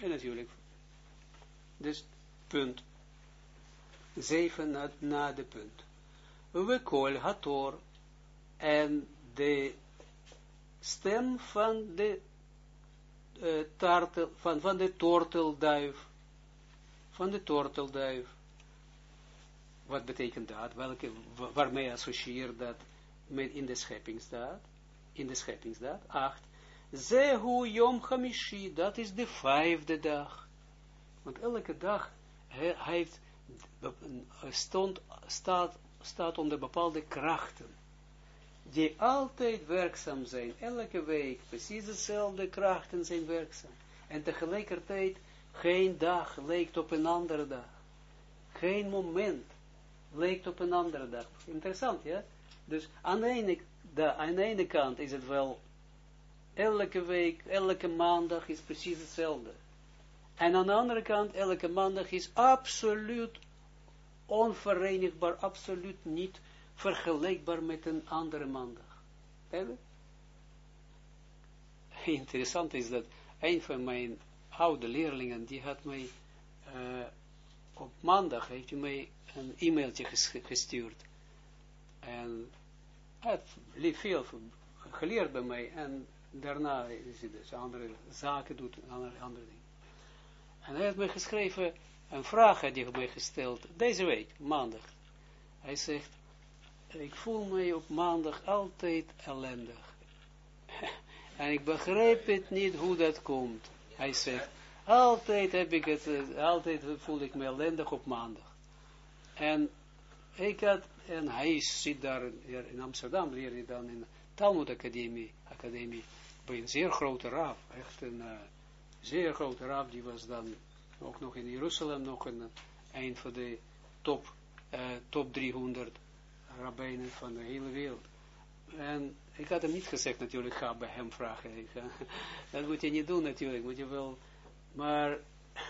en natuurlijk, dus, punt. Zeven na, de punt. We kol hator, en de stem van de uh, tartel, van, van de tortelduif, van de tortelduif, wat betekent dat? Welke, waarmee associeer dat met in de scheppingsdaad? In de scheppingsdaad. Acht. Zehu Yom Hamishi, dat is de vijfde dag. Want elke dag heeft, stond, staat, staat onder bepaalde krachten, die altijd werkzaam zijn. Elke week, precies dezelfde krachten zijn werkzaam. En tegelijkertijd, geen dag lijkt op een andere dag. Geen moment lijkt op een andere dag. Interessant, ja? Dus aan de ene, de, aan de ene kant is het wel, elke week, elke maandag is precies hetzelfde. En aan de andere kant, elke maandag is absoluut onverenigbaar, absoluut niet vergelijkbaar met een andere maandag. Interessant is dat een van mijn oude leerlingen, die had mij uh, op maandag, heeft mij een e-mailtje gestuurd. En heeft veel geleerd bij mij. En daarna is hij dus andere zaken doet, andere, andere dingen. En hij heeft mij geschreven, een vraag had hij mij gesteld, deze week, maandag. Hij zegt, ik voel me op maandag altijd ellendig. en ik begrijp het niet hoe dat komt. Hij zegt, altijd heb ik het, eh, altijd voel ik me ellendig op maandag. En ik had, en hij zit daar in Amsterdam, leert hij dan in Talmud Academie, Academie bij een zeer grote raaf, echt een uh, zeer grote raaf, die was dan ook nog in Jeruzalem, nog een, een van de top, uh, top 300 rabbijnen van de hele wereld. En ik had hem niet gezegd natuurlijk, ga bij hem vragen. dat moet je niet doen natuurlijk, moet je wel, maar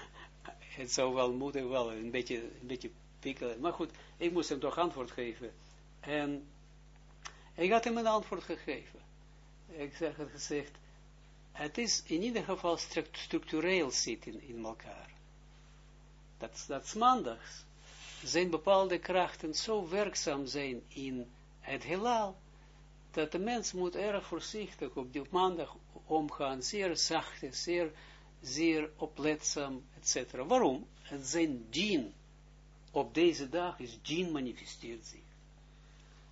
het zou wel moeten, wel een beetje, een beetje pikkelen. Maar goed, ik moest hem toch antwoord geven. En ik had hem een antwoord gegeven. Ik zeg het gezegd, het is in ieder geval structureel zitten in elkaar. Dat, dat maandags zijn bepaalde krachten zo werkzaam zijn in het heelal, dat de mens moet erg voorzichtig op die maandag omgaan, zeer zacht, zeer, zeer opletzaam, etc. Waarom? Het zijn dien. Op deze dag is dien manifesteert zich.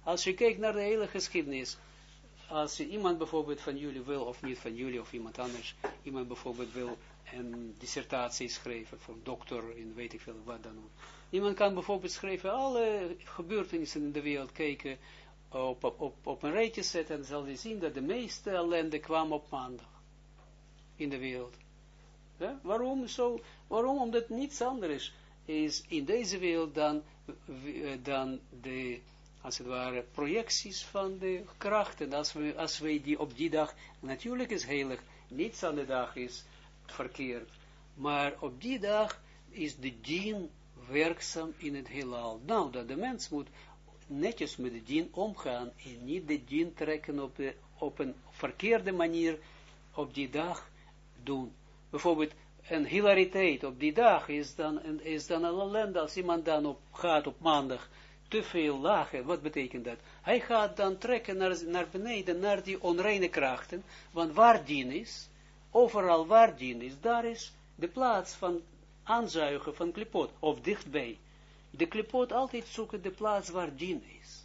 Als je kijkt naar de hele geschiedenis, als iemand bijvoorbeeld van jullie wil, of niet van jullie, of iemand anders, iemand bijvoorbeeld wil een dissertatie schrijven, voor dokter, in weet ik veel wat dan ook. Iemand kan bijvoorbeeld schrijven, alle gebeurtenissen in de wereld kijken, op, op, op, een rijtje zetten, en zal hij zien dat de meeste ellende kwam op maandag in de wereld. Ja? Waarom zo? Waarom? Omdat niets anders is in deze wereld dan, dan de, als het ware, projecties van de krachten. Als we, als wij die op die dag, natuurlijk is heilig, niets aan de dag is verkeerd, maar op die dag is de dien werkzaam in het heelal. Nou, dat de mens moet netjes met de dien omgaan en niet de dien trekken op, de, op een verkeerde manier op die dag doen. Bijvoorbeeld, een hilariteit op die dag is dan, is dan een ellende als iemand dan op, gaat op maandag te veel lachen. Wat betekent dat? Hij gaat dan trekken naar, naar beneden, naar die onreine krachten, want waar dien is, overal waar dien is, daar is de plaats van aanzuigen van klipot, of dichtbij. De klipot altijd zoeken de plaats waar dien is.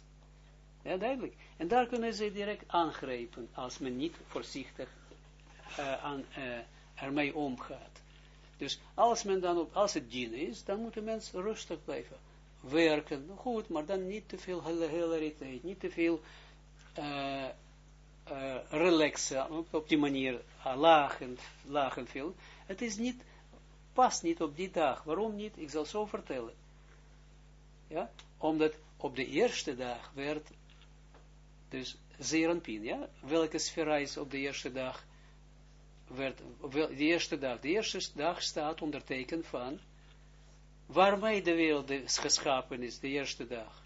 Ja, duidelijk. En daar kunnen ze direct aangrijpen, als men niet voorzichtig uh, aan, uh, ermee omgaat. Dus als men dan op, als het dien is, dan moet de mens rustig blijven werken. Goed, maar dan niet te veel hilariteit, niet te veel uh, relaxen, op, die manier uh, lachen, lachen veel. Het is niet, past niet op die dag. Waarom niet? Ik zal zo vertellen. Ja, omdat op de eerste dag werd, dus Zeranpin, ja, welke sfera is op de eerste dag, werd, de eerste dag, de eerste dag staat onder teken van, waarmee de wereld geschapen is, de eerste dag.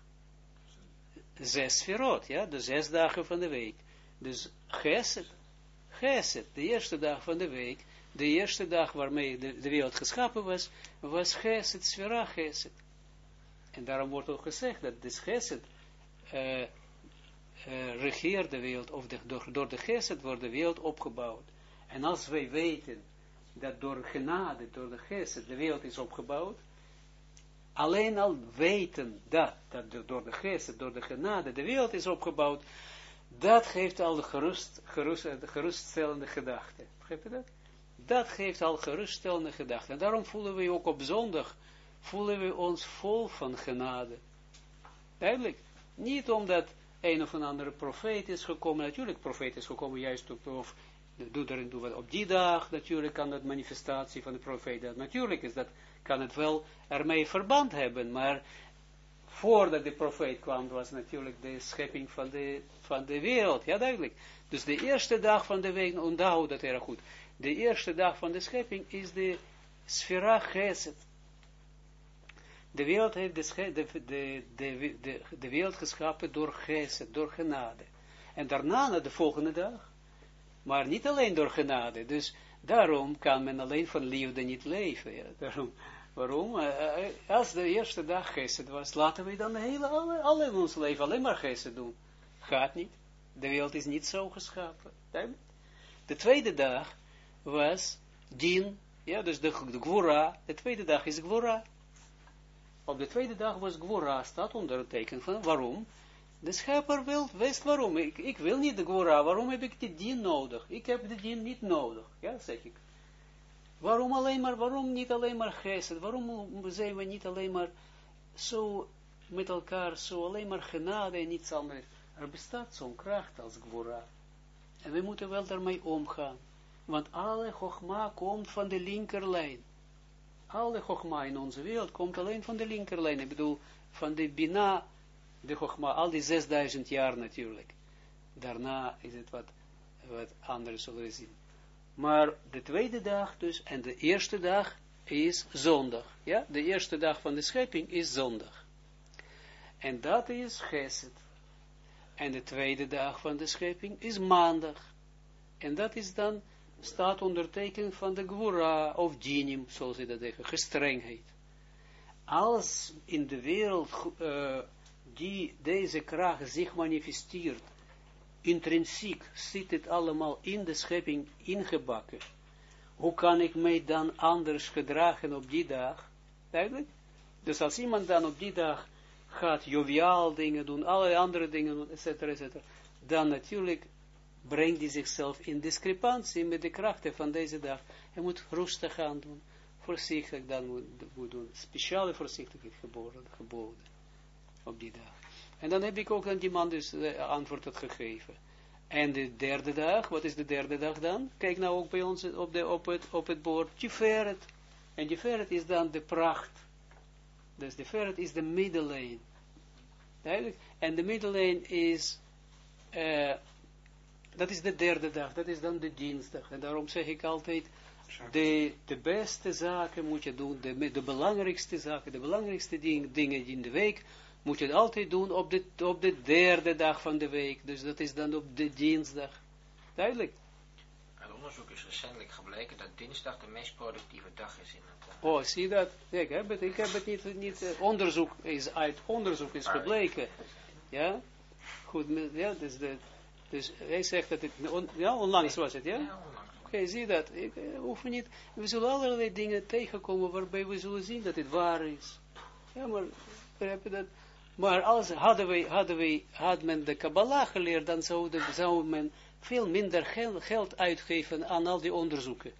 Zes sferot, ja, de zes dagen van de week. Dus Geset, Geset, de eerste dag van de week, de eerste dag waarmee de, de wereld geschapen was, was Geset, Sfera Geset. En daarom wordt ook gezegd dat de Geset uh, regeert de wereld, of door, door de Geset wordt de wereld opgebouwd. En als wij weten dat door genade, door de Geset, de wereld is opgebouwd, alleen al weten dat, dat door de geest, door de genade, de wereld is opgebouwd, dat geeft al de gerust, de geruststellende gedachte. Begrijp je dat? Dat geeft al geruststellende gedachten. En daarom voelen we ook op zondag, voelen we ons vol van genade. Duidelijk. Niet omdat een of een andere profeet is gekomen. Natuurlijk, profeet is gekomen juist op, of doe erin, doe wat. Op die dag, natuurlijk kan dat manifestatie van de profeet, dat, natuurlijk is dat, kan het wel ermee verband hebben, maar voordat de profeet kwam, was natuurlijk de schepping van de, van de wereld. Ja, duidelijk. Dus de eerste dag van de week, onthoud dat erg goed. De eerste dag van de schepping is de sfera geset. De wereld heeft de, de, de, de, de, wereld geschapen door geset, door genade. En daarna, de volgende dag, maar niet alleen door genade. Dus daarom kan men alleen van liefde niet leven. Daarom, waarom? Uh, als de eerste dag geset was, laten we dan hele, alle, alle ons leven alleen maar geset doen. Gaat niet. De wereld is niet zo geschapen. De tweede dag was din, ja, dus de, de de tweede dag is gwora. Op de tweede dag was gwora, staat onder het teken van, waarom? De schepper wil, wist waarom, ik, ik wil niet de gwora, waarom heb ik de din nodig? Ik heb de din niet nodig, ja, zeg ik. Waarom alleen maar, waarom niet alleen maar geest? Waarom zijn we niet alleen maar zo met elkaar, zo alleen maar genade en niets anders? Er bestaat zo'n kracht als gwora. En we moeten wel daarmee omgaan. Want alle chogma komt van de linkerlijn. Alle chogma in onze wereld komt alleen van de linkerlijn. Ik bedoel, van de bina, de chogma, al die 6000 jaar natuurlijk. Daarna is het wat, wat anders zullen zien. Maar de tweede dag dus, en de eerste dag is zondag. Ja, de eerste dag van de schepping is zondag. En dat is geset. En de tweede dag van de schepping is maandag. En dat is dan staat onder teken van de Gwura of Dinim, zoals ze dat zeggen, gestrengheid. Als in de wereld uh, die, deze kracht zich manifesteert, intrinsiek zit het allemaal in de schepping ingebakken. Hoe kan ik mij dan anders gedragen op die dag? Duidelijk? Dus als iemand dan op die dag gaat joviaal dingen doen, allerlei andere dingen doen, et cetera, et cetera, dan natuurlijk brengt hij zichzelf in discrepantie met de krachten van deze dag. Hij moet rustig aan doen, voorzichtig dan moet, moet doen, speciale voorzichtigheid geboden, geboden op die dag. En dan heb ik ook aan die man dus de antwoord gegeven. En de derde dag, wat is de derde dag dan? Kijk nou ook bij ons op, de, op, het, op het bord, Tiferet. En Tiferet is dan de pracht. Dus de Tiferet is de middellijn. Duidelijk? En de middellijn is... Uh, dat is de derde dag, dat is dan de dinsdag. En daarom zeg ik altijd, de, de beste zaken moet je doen, de, de belangrijkste zaken, de belangrijkste ding, dingen in de week, moet je altijd doen op de, op de derde dag van de week. Dus dat is dan op de dinsdag. Duidelijk. Het onderzoek is recentelijk gebleken dat dinsdag de meest productieve dag is in het... Uh... Oh, zie dat? ik heb het, ik heb het niet, niet uh, onderzoek is uit onderzoek is gebleken. Ja? Goed, ja, dus de, dus hij zegt dat het, ja, onlangs was het, ja? Ja, Oké, okay, zie dat. Ik uh, hoef niet, we zullen allerlei dingen tegenkomen waarbij we zullen zien dat het waar is. Ja, maar, heb je dat? Maar als hadden we, hadden we, had men de Kabbalah geleerd, dan zou, de, zou men veel minder geld, uitgeven aan al die onderzoeken.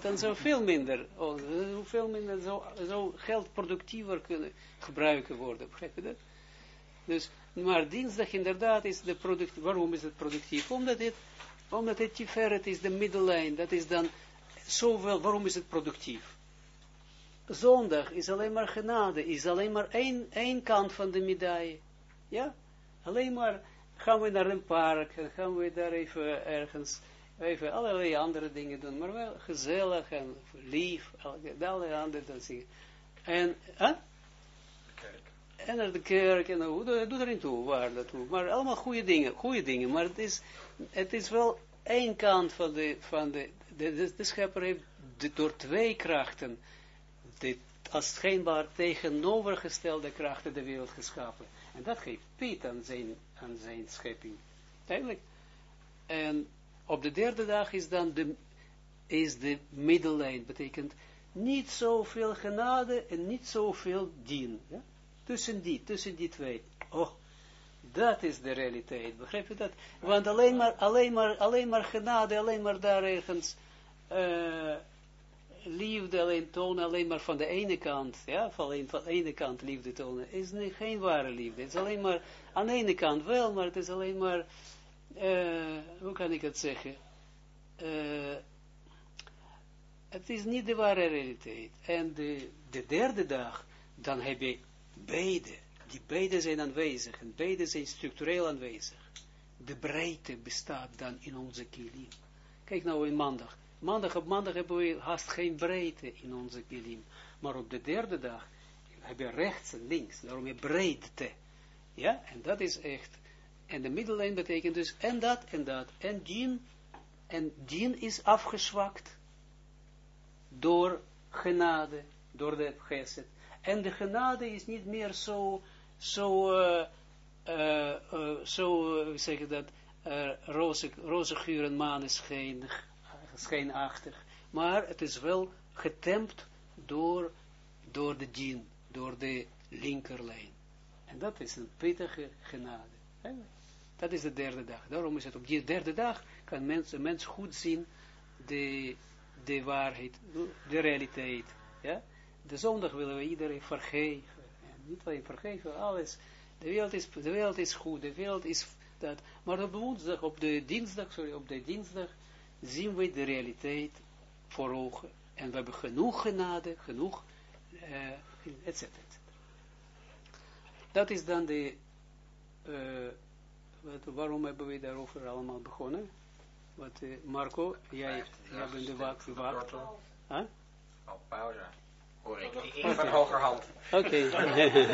Dan zou veel minder, oh, veel minder zo, zo geld productiever kunnen gebruiken worden. Dus maar dinsdag inderdaad is de product, waarom is het productief? Omdat het, omdat het tiferet is de middellijn, dat is dan zoveel, waarom is het productief? Zondag is alleen maar genade, is alleen maar één, één kant van de medaille. Ja, alleen maar gaan we naar een park, en gaan we daar even ergens, even allerlei andere dingen doen, maar wel gezellig en lief, allerlei andere dingen. En, hè? en naar de kerk, en hoe doe erin toe, waar dat toe. Maar allemaal goede dingen, goede dingen, maar het is, het is wel één kant van de, van de, de, de, schepper heeft door twee krachten, de, als schijnbaar tegenovergestelde krachten de wereld geschapen. En dat geeft Piet aan zijn, aan zijn schepping. Duidelijk. En op de derde dag is dan de, is de middellijn, betekent niet zoveel genade en niet zoveel dien. Ja? Tussen die, tussen die twee. Oh, dat is de realiteit, begrijp je dat? Want alleen maar, alleen maar, alleen maar genade, alleen maar daar ergens uh, liefde alleen tonen, alleen maar van de ene kant, ja, van, alleen, van de ene kant liefde tonen, is geen ware liefde. Het is alleen maar, aan de ene kant wel, maar het is alleen maar, uh, hoe kan ik het zeggen? Uh, het is niet de ware realiteit. En de, de derde dag, dan heb je beide. Die beide zijn aanwezig. En beide zijn structureel aanwezig. De breedte bestaat dan in onze kilim. Kijk nou in maandag. Maandag op maandag hebben we haast geen breedte in onze kilim. Maar op de derde dag heb je rechts en links. Daarom je breedte. Ja, en dat is echt. En de middellijn betekent dus en dat en dat. En dien. En dien is afgezwakt door genade, door de geset. En de genade is niet meer zo, zo, uh, uh, uh, zo, zeg dat, roze, roze geur en maneschijn, schijnachtig, maar het is wel getempt door, door de dien, door de linkerlijn. En dat is een pittige genade. Dat is de derde dag. Daarom is het op die derde dag kan mens, een mens goed zien de de waarheid, de realiteit. Ja? De zondag willen we iedereen vergeven. En niet alleen vergeven, alles. De wereld, is, de wereld is goed, de wereld is dat. Maar op woensdag, op de dinsdag, sorry, op de dinsdag zien we de realiteit voor ogen. En we hebben genoeg genade, genoeg, uh, et cetera. Dat is dan de, uh, wat, waarom hebben we daarover allemaal begonnen? Wat, uh, Marco, jij, jij bent de wacht. Huh? Oh, pauze. Hoor ik. Ik van hogerhand. Oké.